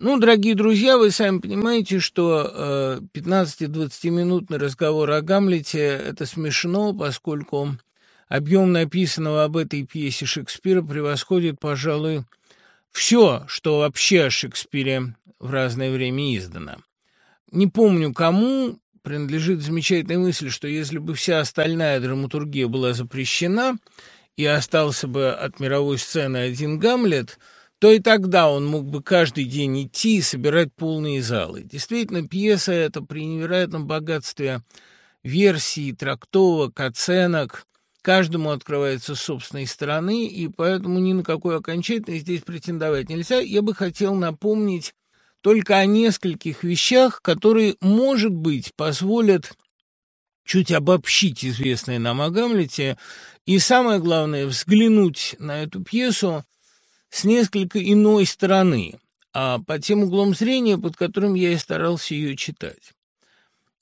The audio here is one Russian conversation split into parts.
Ну, дорогие друзья, вы сами понимаете, что э, 15-20-минутный разговор о Гамлете – это смешно, поскольку объем написанного об этой пьесе Шекспира превосходит, пожалуй, все, что вообще о Шекспире в разное время издано. Не помню, кому принадлежит замечательная мысль, что если бы вся остальная драматургия была запрещена и остался бы от мировой сцены один Гамлет – то и тогда он мог бы каждый день идти и собирать полные залы. Действительно, пьеса эта при невероятном богатстве версий, трактовок, оценок каждому открывается с собственной стороны, и поэтому ни на какой окончательный здесь претендовать нельзя. Я бы хотел напомнить только о нескольких вещах, которые, может быть, позволят чуть обобщить известное нам о Гамлете, и самое главное, взглянуть на эту пьесу с несколько иной стороны, а по тем углом зрения, под которым я и старался ее читать.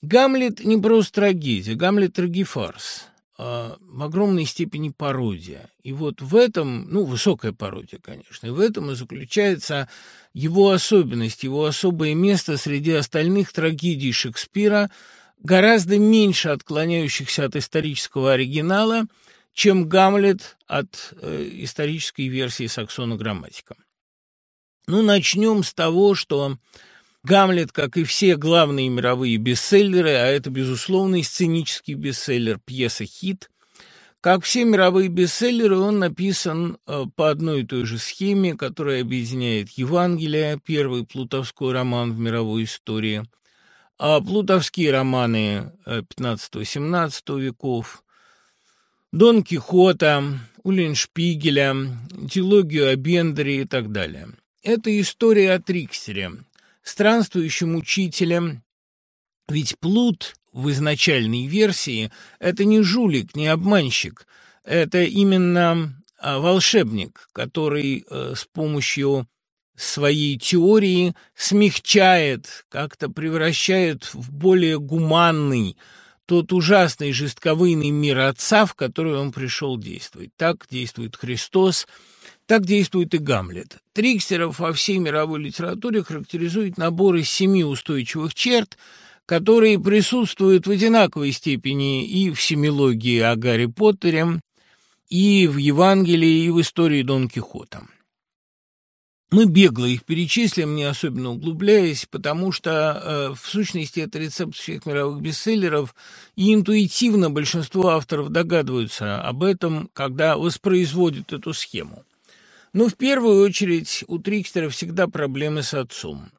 Гамлет не просто трагедия, Гамлет трагифарс, а в огромной степени пародия. И вот в этом, ну, высокая пародия, конечно, и в этом и заключается его особенность, его особое место среди остальных трагедий Шекспира, гораздо меньше отклоняющихся от исторического оригинала – чем Гамлет от э, исторической версии Саксона грамматика. Ну, начнем с того, что Гамлет, как и все главные мировые бестселлеры, а это, безусловно, сценический бестселлер, пьеса-хит, как все мировые бестселлеры, он написан э, по одной и той же схеме, которая объединяет Евангелие, первый плутовской роман в мировой истории, а плутовские романы XV-XVII э, веков, Дон Кихота, Уллиншпигеля, теологию о Бендере и так далее. Это история о Триксере, странствующем учителе, ведь Плут в изначальной версии – это не жулик, не обманщик, это именно а, волшебник, который э, с помощью своей теории смягчает, как-то превращает в более гуманный, тот ужасный жестковыйный мир Отца, в который он пришел действовать. Так действует Христос, так действует и Гамлет. Трикстеров во всей мировой литературе характеризует набор из семи устойчивых черт, которые присутствуют в одинаковой степени и в семилогии о Гарри Поттере, и в Евангелии, и в истории Дон Кихота. Мы бегло их перечислим, не особенно углубляясь, потому что, э, в сущности, это рецепт всех мировых бестселлеров, и интуитивно большинство авторов догадываются об этом, когда воспроизводят эту схему. Но в первую очередь у Трикстера всегда проблемы с отцом.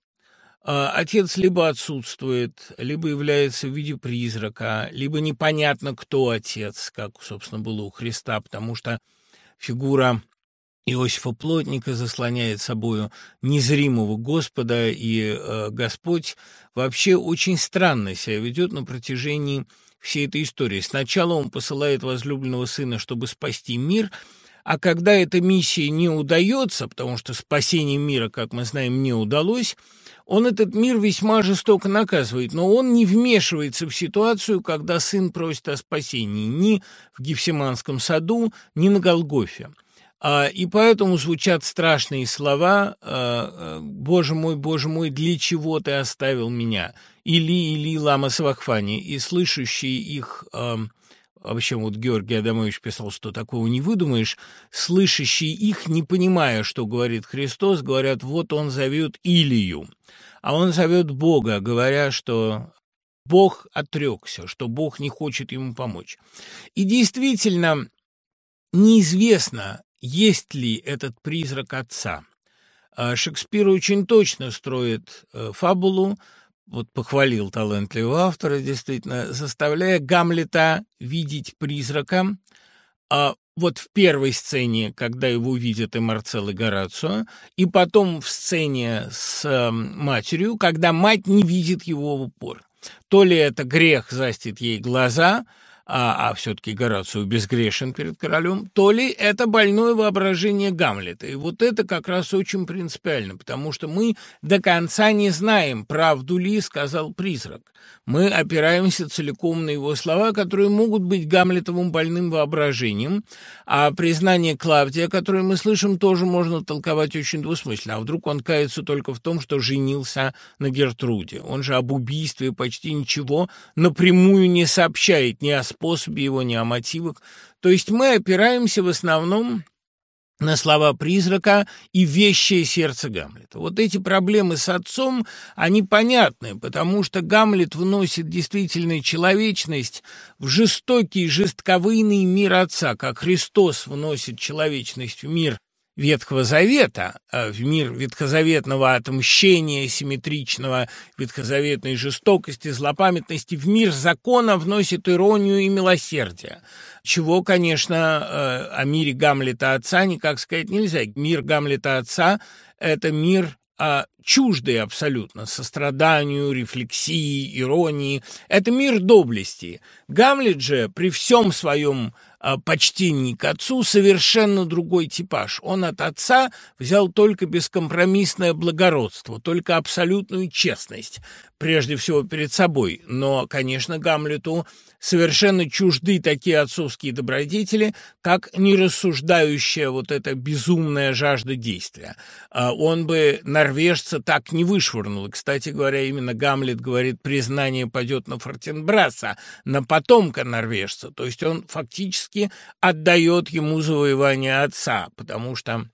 Э, отец либо отсутствует, либо является в виде призрака, либо непонятно, кто отец, как, собственно, было у Христа, потому что фигура Иосифа Плотника заслоняет собою незримого Господа, и э, Господь вообще очень странно себя ведет на протяжении всей этой истории. Сначала он посылает возлюбленного сына, чтобы спасти мир, а когда эта миссия не удается, потому что спасение мира, как мы знаем, не удалось, он этот мир весьма жестоко наказывает, но он не вмешивается в ситуацию, когда сын просит о спасении ни в Гефсиманском саду, ни на Голгофе. А, и поэтому звучат страшные слова а, а, «Боже мой, Боже мой, для чего ты оставил меня?» или «Или лама свахфани», и слышащие их вообще вот Георгий Адамович писал, что такого не выдумаешь, слышащие их, не понимая, что говорит Христос, говорят, вот он зовет Илию, а он зовет Бога, говоря, что Бог отрекся, что Бог не хочет ему помочь. И действительно, неизвестно, есть ли этот призрак отца. А Шекспир очень точно строит э, фабулу, вот похвалил талантливого автора, действительно, заставляя Гамлета видеть призрака, а вот в первой сцене, когда его видят и Марцел, и Горацио, и потом в сцене с э, матерью, когда мать не видит его в упор. То ли это грех застит ей глаза – а, а все-таки Горацио безгрешен перед королем, то ли это больное воображение Гамлета. И вот это как раз очень принципиально, потому что мы до конца не знаем, правду ли сказал призрак. Мы опираемся целиком на его слова, которые могут быть Гамлетовым больным воображением, а признание Клавдия, которое мы слышим, тоже можно толковать очень двусмысленно. А вдруг он кается только в том, что женился на Гертруде? Он же об убийстве почти ничего напрямую не сообщает ни о способе его, ни о мотивах. То есть мы опираемся в основном на слова призрака и вещее сердце Гамлета. Вот эти проблемы с отцом, они понятны, потому что Гамлет вносит действительно человечность в жестокий, жестковыйный мир отца, как Христос вносит человечность в мир Ветхого Завета, а в мир ветхозаветного отмщения, симметричного, ветхозаветной жестокости, злопамятности, в мир закона вносит иронию и милосердие. Чего, конечно, э, о мире Гамлета отца никак сказать нельзя. Мир Гамлета отца – это мир а, чуждый абсолютно состраданию, рефлексии, иронии. Это мир доблести. Гамлет же при всем своем а, почтении к отцу совершенно другой типаж. Он от отца взял только бескомпромиссное благородство, только абсолютную честность, прежде всего перед собой. Но, конечно, Гамлету совершенно чужды такие отцовские добродетели, как нерассуждающая вот эта безумная жажда действия. А, он бы норвежца так не вышвырнул. Кстати говоря, именно Гамлет говорит, признание пойдет на Фортенбраса, на потомка норвежца. То есть он фактически отдает ему завоевание отца, потому что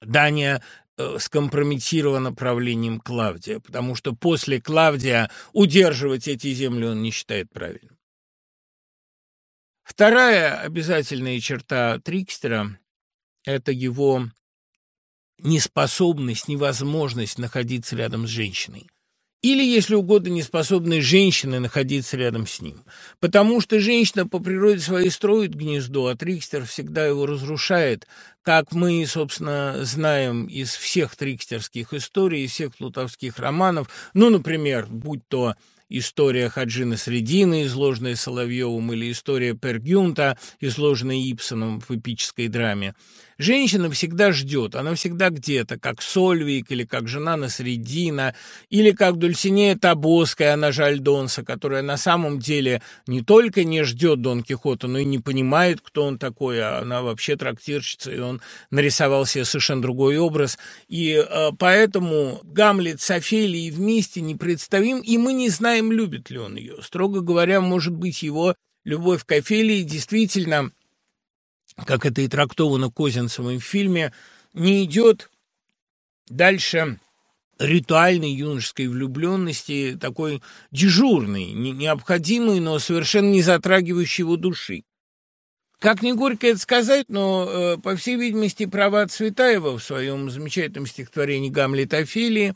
Дания э, скомпрометировано правлением Клавдия, потому что после Клавдия удерживать эти земли он не считает правильным. Вторая обязательная черта Трикстера – это его неспособность, невозможность находиться рядом с женщиной. Или, если угодно, неспособность женщины находиться рядом с ним. Потому что женщина по природе своей строит гнездо, а Трикстер всегда его разрушает, как мы, собственно, знаем из всех трикстерских историй, из всех плутовских романов. Ну, например, будь то история Хаджина Средины, изложенная Соловьевым, или история Пергюнта, изложенная Ипсоном в эпической драме. Женщина всегда ждет, она всегда где-то, как Сольвик, или как жена Насредина, или как Дульсинея Табоская, она же Альдонса, которая на самом деле не только не ждет Дон Кихота, но и не понимает, кто он такой, а она вообще трактирщица, и он нарисовал себе совершенно другой образ. И э, поэтому Гамлет с Офелией вместе непредставим, и мы не знаем, любит ли он ее. Строго говоря, может быть, его любовь к Офелии действительно как это и трактовано Козинцевым в фильме, не идет дальше ритуальной юношеской влюбленности, такой дежурной, необходимой, но совершенно не затрагивающей его души. Как не горько это сказать, но, э, по всей видимости, права Цветаева в своем замечательном стихотворении «Гамлет Офелии»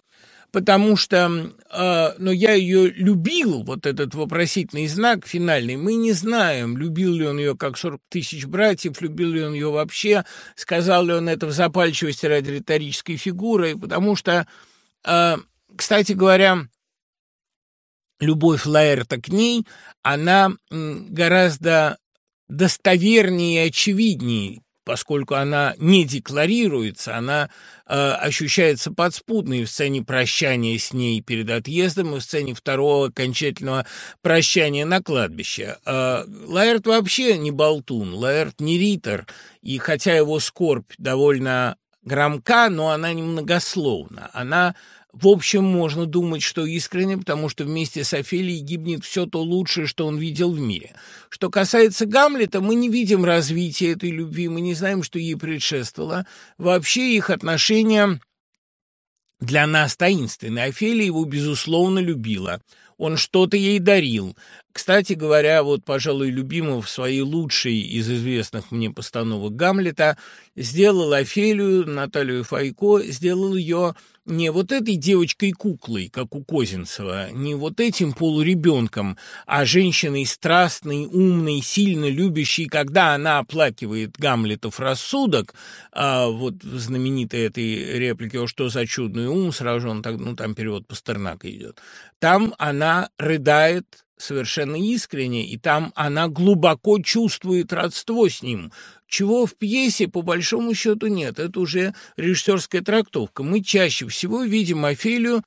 потому что, э, но я ее любил, вот этот вопросительный знак финальный, мы не знаем, любил ли он ее как 40 тысяч братьев, любил ли он ее вообще, сказал ли он это в запальчивости ради риторической фигуры, потому что, э, кстати говоря, любовь Лаэрта к ней, она гораздо достовернее и очевиднее, поскольку она не декларируется, она э, ощущается подспудной в сцене прощания с ней перед отъездом и в сцене второго окончательного прощания на кладбище. Э, Лаэрт вообще не болтун, Лаэрт не ритор, и хотя его скорбь довольно громка, но она немногословна, она в общем, можно думать, что искренне, потому что вместе с Офелией гибнет все то лучшее, что он видел в мире. Что касается Гамлета, мы не видим развития этой любви, мы не знаем, что ей предшествовало. Вообще их отношения для нас таинственны. Офелия его, безусловно, любила. Он что-то ей дарил. Кстати говоря, вот, пожалуй, любимого в своей лучшей из известных мне постановок Гамлета сделал Офелию, Наталью Файко, сделал ее не вот этой девочкой-куклой, как у Козинцева, не вот этим полуребенком, а женщиной страстной, умной, сильно любящей, когда она оплакивает Гамлетов рассудок, а вот в знаменитой этой реплике «О, что за чудный ум!» сражен, так, ну, там перевод Пастернака идет. Там она рыдает совершенно искренне, и там она глубоко чувствует родство с ним, чего в пьесе по большому счету нет. Это уже режиссерская трактовка. Мы чаще всего видим Офелию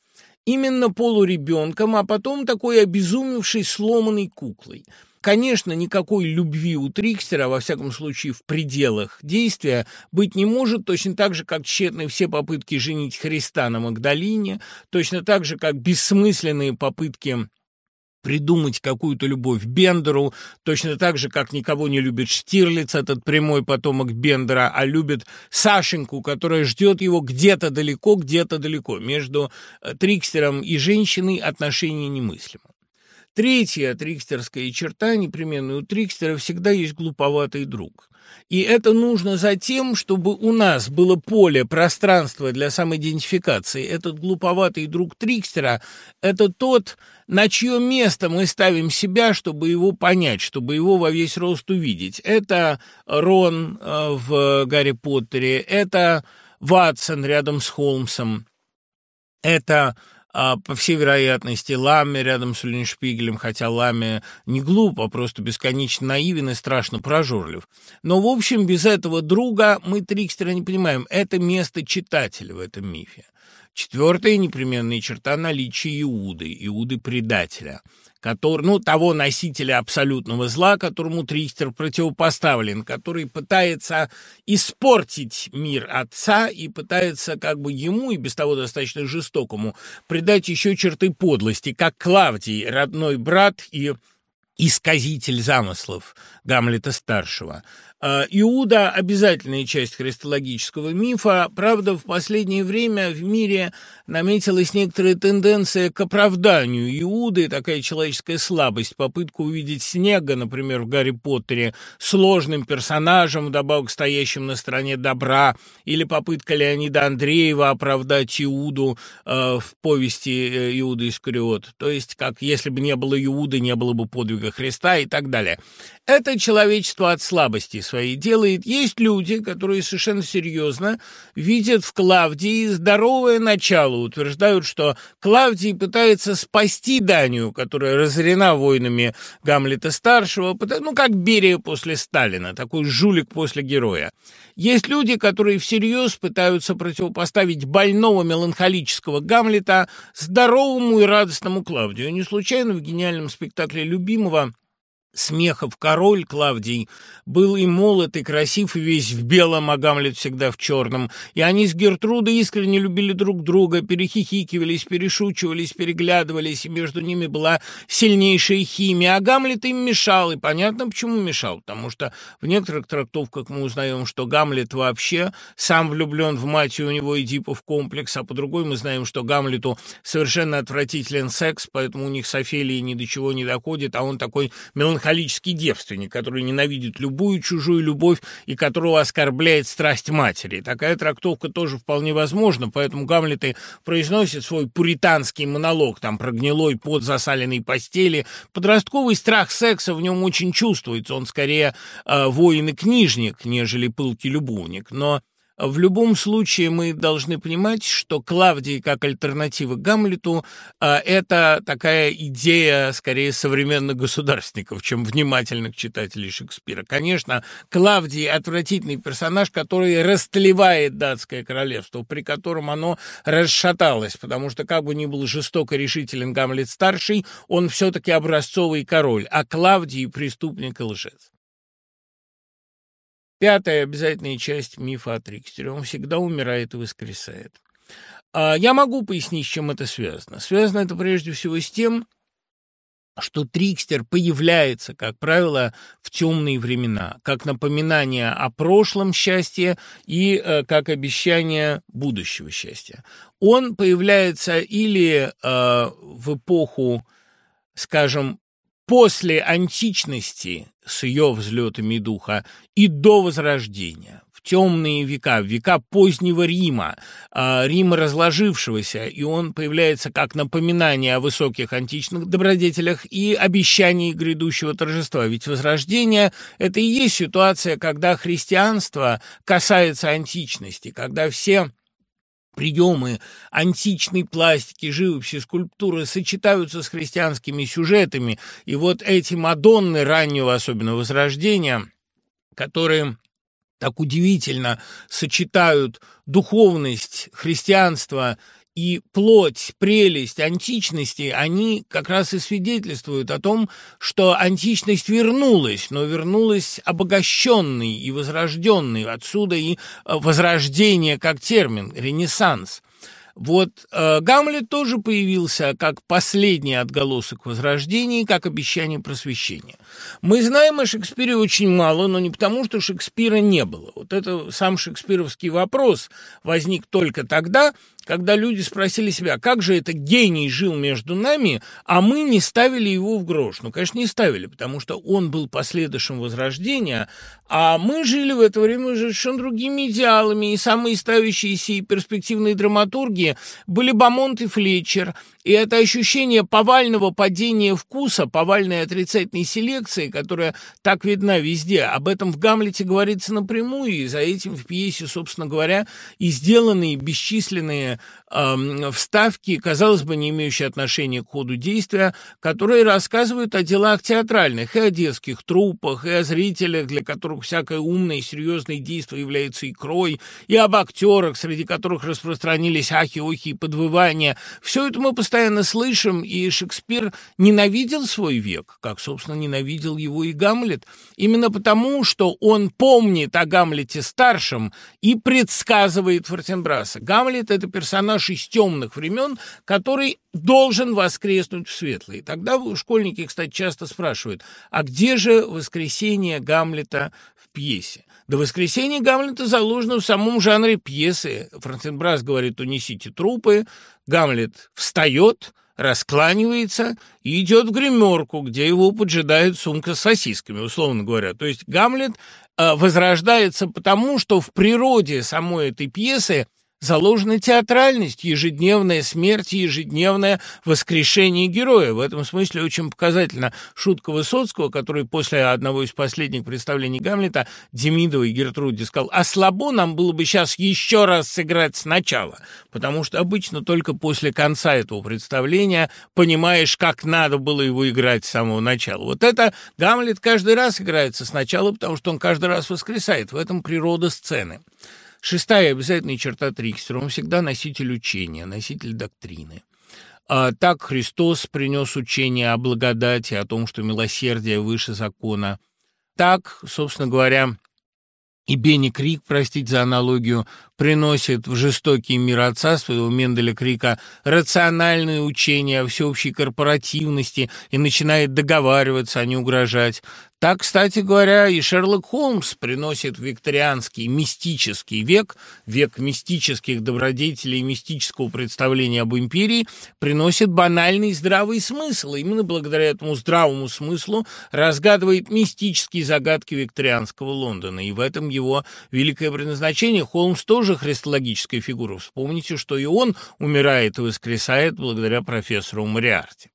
именно полуребенком, а потом такой обезумевшей сломанной куклой. Конечно, никакой любви у Трикстера, во всяком случае в пределах действия, быть не может, точно так же, как тщетны все попытки женить Христа на Магдалине, точно так же, как бессмысленные попытки придумать какую-то любовь Бендеру, точно так же, как никого не любит Штирлиц, этот прямой потомок Бендера, а любит Сашеньку, которая ждет его где-то далеко, где-то далеко. Между э, Трикстером и женщиной отношения немыслимы. Третья трикстерская черта, непременная у трикстера, всегда есть глуповатый друг. И это нужно за тем, чтобы у нас было поле, пространство для самоидентификации. Этот глуповатый друг Трикстера – это тот, на чье место мы ставим себя, чтобы его понять, чтобы его во весь рост увидеть. Это Рон э, в «Гарри Поттере», это Ватсон рядом с Холмсом, это по всей вероятности, Ламе рядом с Уллиншпигелем, хотя Ламе не глуп, а просто бесконечно наивен и страшно прожорлив. Но, в общем, без этого друга мы Трикстера не понимаем. Это место читателя в этом мифе. Четвертая непременная черта – наличие Иуды, Иуды-предателя – который, ну, того носителя абсолютного зла, которому Трикстер противопоставлен, который пытается испортить мир отца и пытается как бы ему, и без того достаточно жестокому, придать еще черты подлости, как Клавдий, родной брат и исказитель замыслов Гамлета-старшего. А, Иуда – обязательная часть христологического мифа. Правда, в последнее время в мире наметилась некоторая тенденция к оправданию Иуды, такая человеческая слабость, попытка увидеть Снега, например, в «Гарри Поттере», сложным персонажем, вдобавок стоящим на стороне добра, или попытка Леонида Андреева оправдать Иуду э, в повести э, Иуда Искариот. То есть, как если бы не было Иуды, не было бы подвига Христа и так далее. Это человечество от слабости своей делает. Есть люди, которые совершенно серьезно видят в Клавдии здоровое начало, утверждают, что Клавдий пытается спасти Данию, которая разорена войнами Гамлета-старшего, ну, как Берия после Сталина, такой жулик после героя. Есть люди, которые всерьез пытаются противопоставить больного меланхолического Гамлета здоровому и радостному Клавдию. Не случайно в гениальном спектакле любимого Смехов король Клавдий был и молод, и красив, и весь в белом, а Гамлет всегда в черном. И они с Гертрудой искренне любили друг друга, перехихикивались, перешучивались, переглядывались, и между ними была сильнейшая химия. А Гамлет им мешал, и понятно, почему мешал, потому что в некоторых трактовках мы узнаем, что Гамлет вообще сам влюблен в мать, и у него Эдипов комплекс, а по другой мы знаем, что Гамлету совершенно отвратителен секс, поэтому у них с Офелией ни до чего не доходит, а он такой меланхолический меланхолический девственник, который ненавидит любую чужую любовь и которого оскорбляет страсть матери. Такая трактовка тоже вполне возможна, поэтому Гамлет и произносит свой пуританский монолог, там про гнилой под засаленной постели. Подростковый страх секса в нем очень чувствуется, он скорее э, воин и книжник, нежели пылкий любовник, но в любом случае мы должны понимать, что Клавдий как альтернатива Гамлету а, это такая идея скорее современных государственников, чем внимательных читателей Шекспира. Конечно, Клавдий отвратительный персонаж, который растлевает датское королевство, при котором оно расшаталось, потому что как бы ни был жестоко решителен Гамлет-старший, он все-таки образцовый король, а Клавдий преступник и лжец. Пятая обязательная часть мифа о Трикстере. Он всегда умирает и воскресает. А я могу пояснить, с чем это связано. Связано это прежде всего с тем, что Трикстер появляется, как правило, в темные времена, как напоминание о прошлом счастье и э, как обещание будущего счастья. Он появляется или э, в эпоху, скажем, после античности с ее взлетами духа и до Возрождения, в темные века, в века позднего Рима, а, Рима разложившегося, и он появляется как напоминание о высоких античных добродетелях и обещании грядущего торжества. Ведь Возрождение – это и есть ситуация, когда христианство касается античности, когда все приемы античной пластики, живописи, скульптуры сочетаются с христианскими сюжетами, и вот эти Мадонны раннего, особенно Возрождения, которые так удивительно сочетают духовность христианства и плоть, прелесть античности, они как раз и свидетельствуют о том, что античность вернулась, но вернулась обогащенной и возрожденной. Отсюда и э, возрождение как термин, ренессанс. Вот э, Гамлет тоже появился как последний отголосок возрождения, как обещание просвещения. Мы знаем о Шекспире очень мало, но не потому, что Шекспира не было. Вот это сам шекспировский вопрос возник только тогда, когда люди спросили себя, как же это гений жил между нами, а мы не ставили его в грош. Ну, конечно, не ставили, потому что он был последующим Возрождения, а мы жили в это время совершенно другими идеалами, и самые ставящиеся и перспективные драматурги были Бамонт и Флетчер, и это ощущение повального падения вкуса, повальной отрицательной селекции, которая так видна везде, об этом в «Гамлете» говорится напрямую, и за этим в пьесе, собственно говоря, и сделанные бесчисленные э, вставки, казалось бы, не имеющие отношения к ходу действия, которые рассказывают о делах театральных, и о детских трупах, и о зрителях, для которых всякое умное и серьезное действие является икрой, и об актерах, среди которых распространились ахи-охи и подвывания. Все это мы постоянно слышим, и Шекспир ненавидел свой век, как, собственно, ненавидел его и Гамлет, именно потому, что он помнит о Гамлете старшем и предсказывает Фортенбраса. Гамлет — это персонаж из темных времен, который должен воскреснуть в светлые. Тогда школьники, кстати, часто спрашивают, а где же воскресение Гамлета в пьесе? Да воскресение Гамлета заложено в самом жанре пьесы. Франсенбрас говорит, унесите трупы, Гамлет встает, раскланивается и идет в гримерку, где его поджидает сумка с сосисками, условно говоря. То есть Гамлет э, возрождается потому, что в природе самой этой пьесы заложена театральность, ежедневная смерть и ежедневное воскрешение героя. В этом смысле очень показательна шутка Высоцкого, который после одного из последних представлений Гамлета Демидовой Гертруде сказал, а слабо нам было бы сейчас еще раз сыграть сначала, потому что обычно только после конца этого представления понимаешь, как надо было его играть с самого начала. Вот это Гамлет каждый раз играется сначала, потому что он каждый раз воскресает. В этом природа сцены. Шестая обязательная черта Трикстера. Он всегда носитель учения, носитель доктрины. А так Христос принес учение о благодати, о том, что милосердие выше закона. Так, собственно говоря, и Бенни Крик, простите за аналогию, приносит в жестокий мир отца своего Менделя Крика рациональное учение о всеобщей корпоративности и начинает договариваться, а не угрожать. Так, кстати говоря, и Шерлок Холмс приносит викторианский мистический век, век мистических добродетелей и мистического представления об империи, приносит банальный здравый смысл. Именно благодаря этому здравому смыслу разгадывает мистические загадки викторианского Лондона. И в этом его великое предназначение. Холмс тоже христологическая фигура. Вспомните, что и он умирает и воскресает благодаря профессору Мариарти.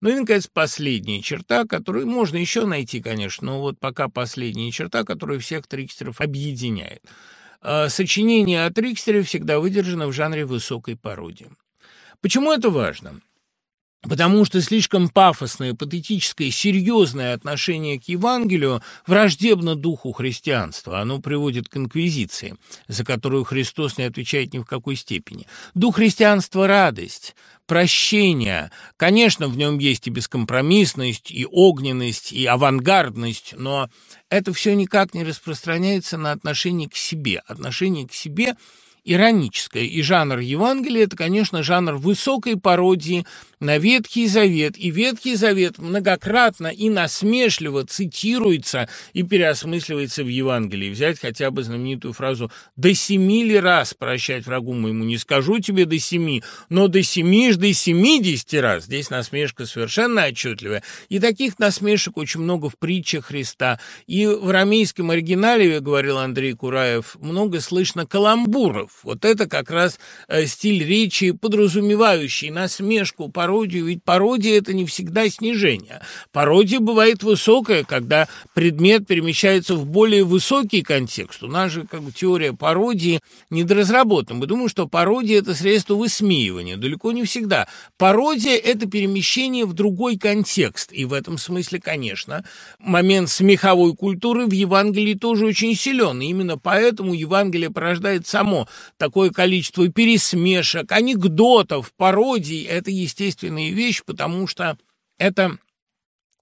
Ну и, наконец, последняя черта, которую можно еще найти, конечно, но вот пока последняя черта, которая всех трикстеров объединяет. А, сочинение о трикстере всегда выдержано в жанре высокой пародии. Почему это важно? Потому что слишком пафосное, патетическое, серьезное отношение к Евангелию враждебно духу христианства. Оно приводит к инквизиции, за которую Христос не отвечает ни в какой степени. Дух христианства – радость, прощение. Конечно, в нем есть и бескомпромиссность, и огненность, и авангардность, но это все никак не распространяется на отношение к себе. Отношение к себе – ироническое, и жанр Евангелия – это, конечно, жанр высокой пародии на Ветхий Завет, и Ветхий Завет многократно и насмешливо цитируется и переосмысливается в Евангелии. Взять хотя бы знаменитую фразу «до семи ли раз прощать врагу моему, не скажу тебе до семи, но до семи ж до семидесяти раз». Здесь насмешка совершенно отчетливая, и таких насмешек очень много в притчах Христа. И в рамейском оригинале, говорил Андрей Кураев, много слышно каламбуров, Вот это как раз э, стиль речи, подразумевающий насмешку, пародию, ведь пародия – это не всегда снижение. Пародия бывает высокая, когда предмет перемещается в более высокий контекст. У нас же как бы теория пародии недоразработана. Мы думаем, что пародия – это средство высмеивания. Далеко не всегда. Пародия – это перемещение в другой контекст. И в этом смысле, конечно, момент смеховой культуры в Евангелии тоже очень силен. И именно поэтому Евангелие порождает само такое количество пересмешек, анекдотов, пародий. Это естественная вещь, потому что это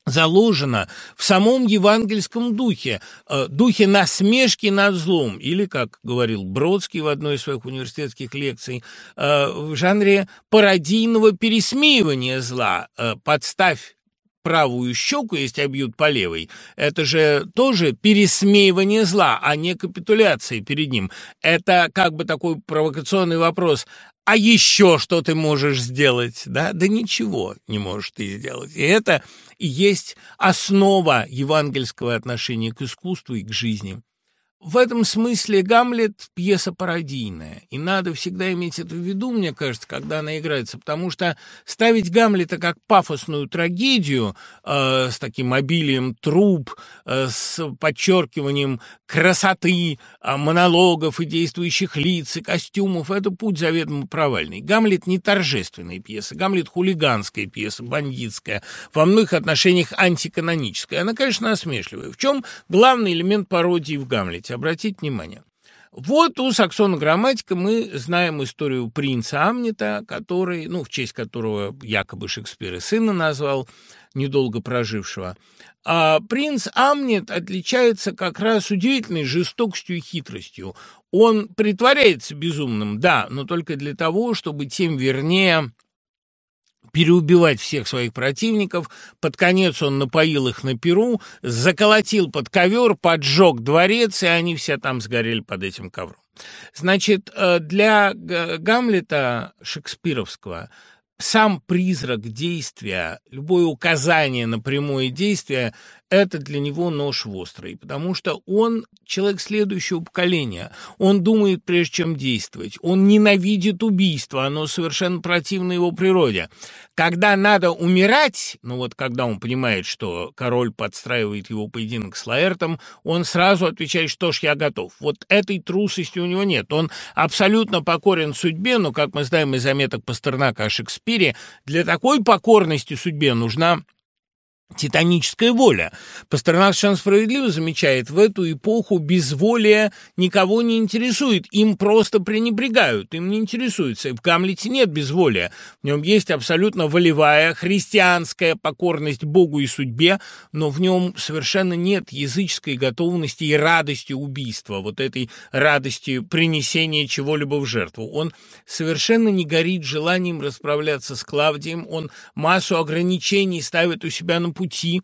заложено в самом евангельском духе, э, духе насмешки над злом, или, как говорил Бродский в одной из своих университетских лекций, э, в жанре пародийного пересмеивания зла. Э, подставь правую щеку, если обьют по левой, это же тоже пересмеивание зла, а не капитуляция перед ним. Это как бы такой провокационный вопрос. А еще что ты можешь сделать? Да, да ничего не можешь ты сделать. И это и есть основа евангельского отношения к искусству и к жизни. В этом смысле «Гамлет» — пьеса пародийная, и надо всегда иметь это в виду, мне кажется, когда она играется, потому что ставить Гамлета как пафосную трагедию э, с таким обилием труб, э, с подчеркиванием красоты, э, монологов и действующих лиц, и костюмов — это путь заведомо провальный. Гамлет не торжественная пьеса, Гамлет — хулиганская пьеса, бандитская, во многих отношениях антиканоническая. Она, конечно, насмешливая. В чем главный элемент пародии в Гамлете? Обратить внимание. Вот у Саксона грамматика мы знаем историю принца Амнита, который, ну, в честь которого якобы Шекспир и сына назвал, недолго прожившего. А принц Амнит отличается как раз удивительной жестокостью и хитростью. Он притворяется безумным, да, но только для того, чтобы тем вернее переубивать всех своих противников. Под конец он напоил их на перу, заколотил под ковер, поджег дворец, и они все там сгорели под этим ковром. Значит, э, для Гамлета шекспировского сам призрак действия, любое указание на прямое действие это для него нож в острый, потому что он человек следующего поколения. Он думает, прежде чем действовать. Он ненавидит убийство, оно совершенно противно его природе. Когда надо умирать, ну вот когда он понимает, что король подстраивает его поединок с Лаэртом, он сразу отвечает, что ж, я готов. Вот этой трусости у него нет. Он абсолютно покорен судьбе, но, как мы знаем из заметок Пастернака о Шекспире, для такой покорности судьбе нужна Титаническая воля. Пастернак совершенно справедливо замечает, в эту эпоху безволие никого не интересует, им просто пренебрегают, им не интересуется. В Гамлете нет безволия, в нем есть абсолютно волевая христианская покорность Богу и судьбе, но в нем совершенно нет языческой готовности и радости убийства, вот этой радости принесения чего-либо в жертву. Он совершенно не горит желанием расправляться с Клавдием, он массу ограничений ставит у себя на Campuchi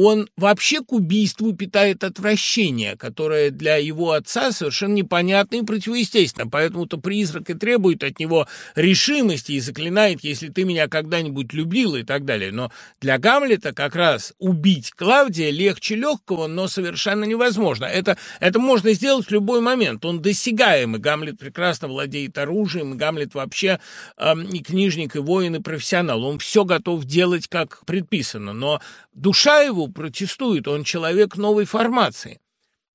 он вообще к убийству питает отвращение, которое для его отца совершенно непонятно и противоестественно. Поэтому-то призрак и требует от него решимости и заклинает, если ты меня когда-нибудь любил и так далее. Но для Гамлета как раз убить Клавдия легче легкого, но совершенно невозможно. Это, это можно сделать в любой момент. Он досягаем, и Гамлет прекрасно владеет оружием, и Гамлет вообще э, и книжник, и воин, и профессионал. Он все готов делать, как предписано. Но душа его протестует, он человек новой формации.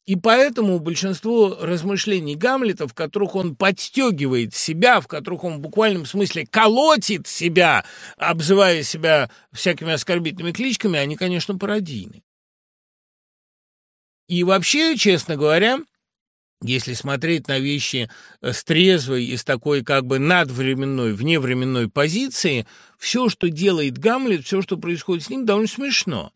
И поэтому большинство размышлений Гамлета, в которых он подстегивает себя, в которых он в буквальном смысле колотит себя, обзывая себя всякими оскорбительными кличками, они, конечно, пародийны. И вообще, честно говоря, если смотреть на вещи с трезвой и с такой как бы надвременной, вневременной позиции, все, что делает Гамлет, все, что происходит с ним, довольно смешно.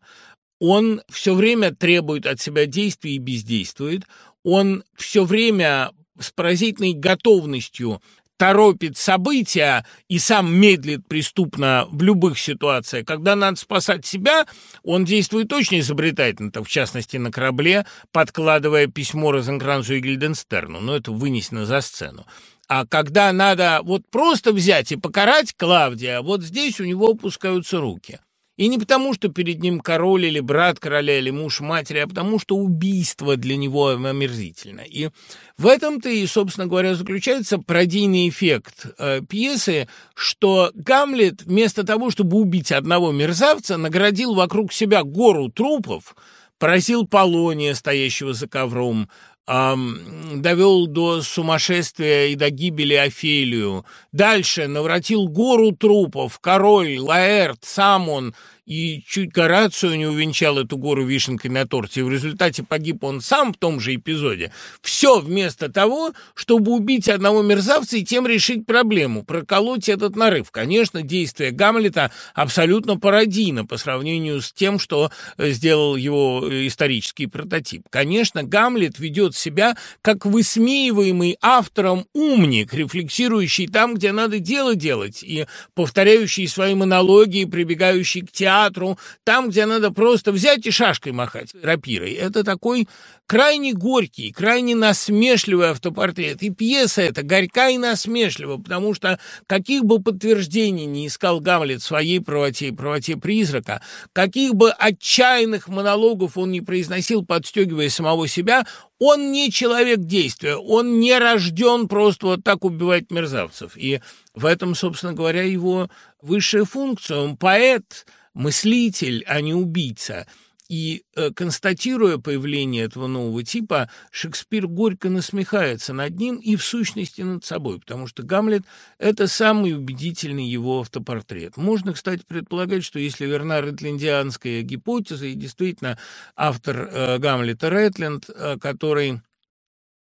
Он все время требует от себя действий и бездействует, он все время с поразительной готовностью торопит события и сам медлит преступно в любых ситуациях. Когда надо спасать себя, он действует очень изобретательно, в частности, на корабле, подкладывая письмо Розенкранцу и Гильденстерну, но это вынесено за сцену. А когда надо вот просто взять и покарать Клавдия, вот здесь у него опускаются руки. И не потому, что перед ним король или брат короля или муж матери, а потому, что убийство для него омерзительно. И в этом-то и, собственно говоря, заключается пародийный эффект э, пьесы, что Гамлет вместо того, чтобы убить одного мерзавца, наградил вокруг себя гору трупов, поразил Полония, стоящего за ковром, довел до сумасшествия и до гибели Офелию. Дальше навратил гору трупов, король, Лаэрт, сам он, и чуть Горацио не увенчал эту гору вишенкой на торте, и в результате погиб он сам в том же эпизоде. Все вместо того, чтобы убить одного мерзавца и тем решить проблему, проколоть этот нарыв. Конечно, действие Гамлета абсолютно пародийно по сравнению с тем, что э, сделал его э, исторический прототип. Конечно, Гамлет ведет себя как высмеиваемый автором умник, рефлексирующий там, где надо дело делать, и повторяющий свои монологи, прибегающий к театру, театру, там, где надо просто взять и шашкой махать, рапирой. Это такой крайне горький, крайне насмешливый автопортрет. И пьеса эта горька и насмешлива, потому что каких бы подтверждений не искал Гамлет своей правоте и правоте призрака, каких бы отчаянных монологов он не произносил, подстегивая самого себя, он не человек действия, он не рожден просто вот так убивать мерзавцев. И в этом, собственно говоря, его высшая функция. Он поэт, мыслитель, а не убийца. И, э, констатируя появление этого нового типа, Шекспир горько насмехается над ним и, в сущности, над собой, потому что Гамлет – это самый убедительный его автопортрет. Можно, кстати, предполагать, что если верна ретлендианская гипотеза, и действительно автор э, Гамлета Ретленд, э, который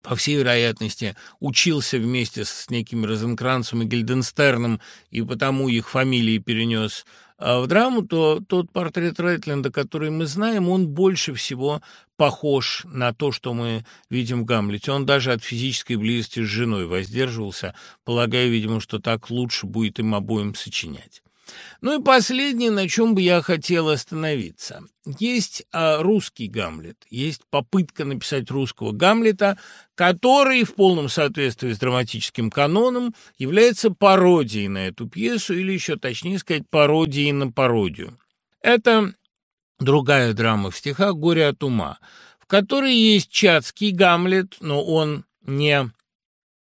по всей вероятности, учился вместе с некими Розенкранцем и Гильденстерном, и потому их фамилии перенес в драму, то тот портрет Райтленда, который мы знаем, он больше всего похож на то, что мы видим в Гамлете. Он даже от физической близости с женой воздерживался, полагая, видимо, что так лучше будет им обоим сочинять. Ну и последнее, на чем бы я хотел остановиться. Есть а, русский Гамлет, есть попытка написать русского Гамлета, который в полном соответствии с драматическим каноном является пародией на эту пьесу, или еще точнее сказать, пародией на пародию. Это другая драма в стихах «Горе от ума», в которой есть чатский Гамлет, но он не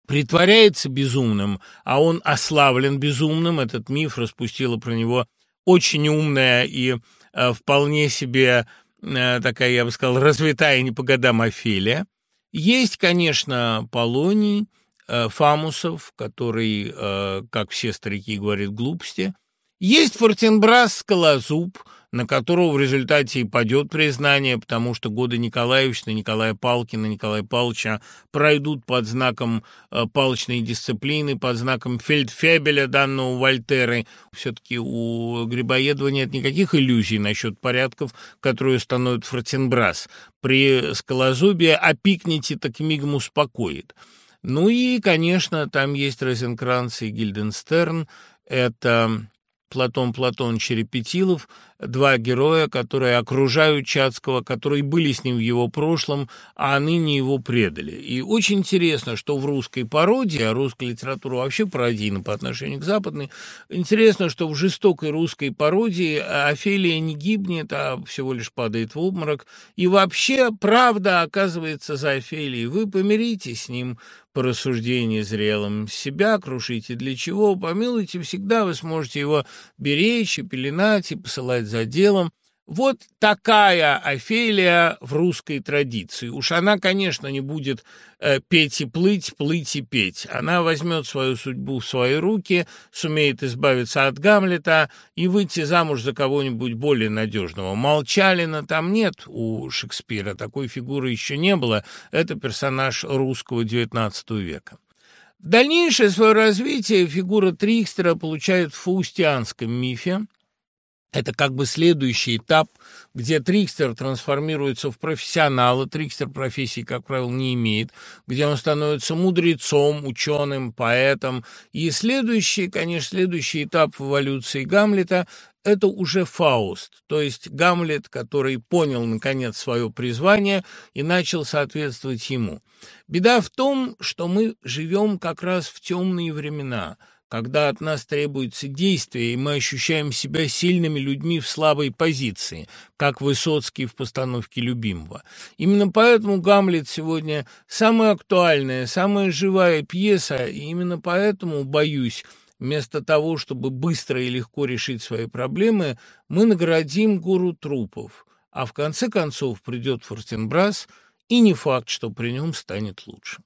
притворяется безумным, а он ославлен безумным. Этот миф распустила про него очень умная и э, вполне себе э, такая, я бы сказал, развитая не по годам Офелия. Есть, конечно, Полоний, э, Фамусов, который, э, как все старики говорят, глупости. Есть Фортенбрас, Скалозуб – на которого в результате и падет признание, потому что годы Николаевича, Николая Палкина, Николая Павловича пройдут под знаком э, палочной дисциплины, под знаком фельдфебеля, данного Вольтеры. Все-таки у Грибоедова нет никаких иллюзий насчет порядков, которые установит Фортенбрас. При скалозубе опикните, так мигом успокоит. Ну и, конечно, там есть Розенкранц и Гильденстерн. Это Платон Платон Черепетилов, два героя, которые окружают Чацкого, которые были с ним в его прошлом, а ныне его предали. И очень интересно, что в русской пародии, а русская литература вообще пародийна по отношению к западной, интересно, что в жестокой русской пародии Офелия не гибнет, а всего лишь падает в обморок, и вообще правда оказывается за Офелией. Вы помиритесь с ним, по рассуждению зрелым. Себя крушите для чего? Помилуйте, всегда вы сможете его беречь и пеленать, и посылать за делом. Вот такая Офелия в русской традиции. Уж она, конечно, не будет э, петь и плыть, плыть и петь. Она возьмет свою судьбу в свои руки, сумеет избавиться от Гамлета и выйти замуж за кого-нибудь более надежного. Молчалина там нет у Шекспира, такой фигуры еще не было. Это персонаж русского XIX века. Дальнейшее свое развитие фигура Трикстера получает в фаустианском мифе, это как бы следующий этап, где трикстер трансформируется в профессионала, трикстер профессии, как правило, не имеет, где он становится мудрецом, ученым, поэтом. И следующий, конечно, следующий этап эволюции Гамлета – это уже Фауст, то есть Гамлет, который понял, наконец, свое призвание и начал соответствовать ему. Беда в том, что мы живем как раз в темные времена – когда от нас требуется действие, и мы ощущаем себя сильными людьми в слабой позиции, как Высоцкий в постановке «Любимого». Именно поэтому «Гамлет» сегодня самая актуальная, самая живая пьеса, и именно поэтому, боюсь, вместо того, чтобы быстро и легко решить свои проблемы, мы наградим гору трупов, а в конце концов придет Фортенбрас, и не факт, что при нем станет лучше.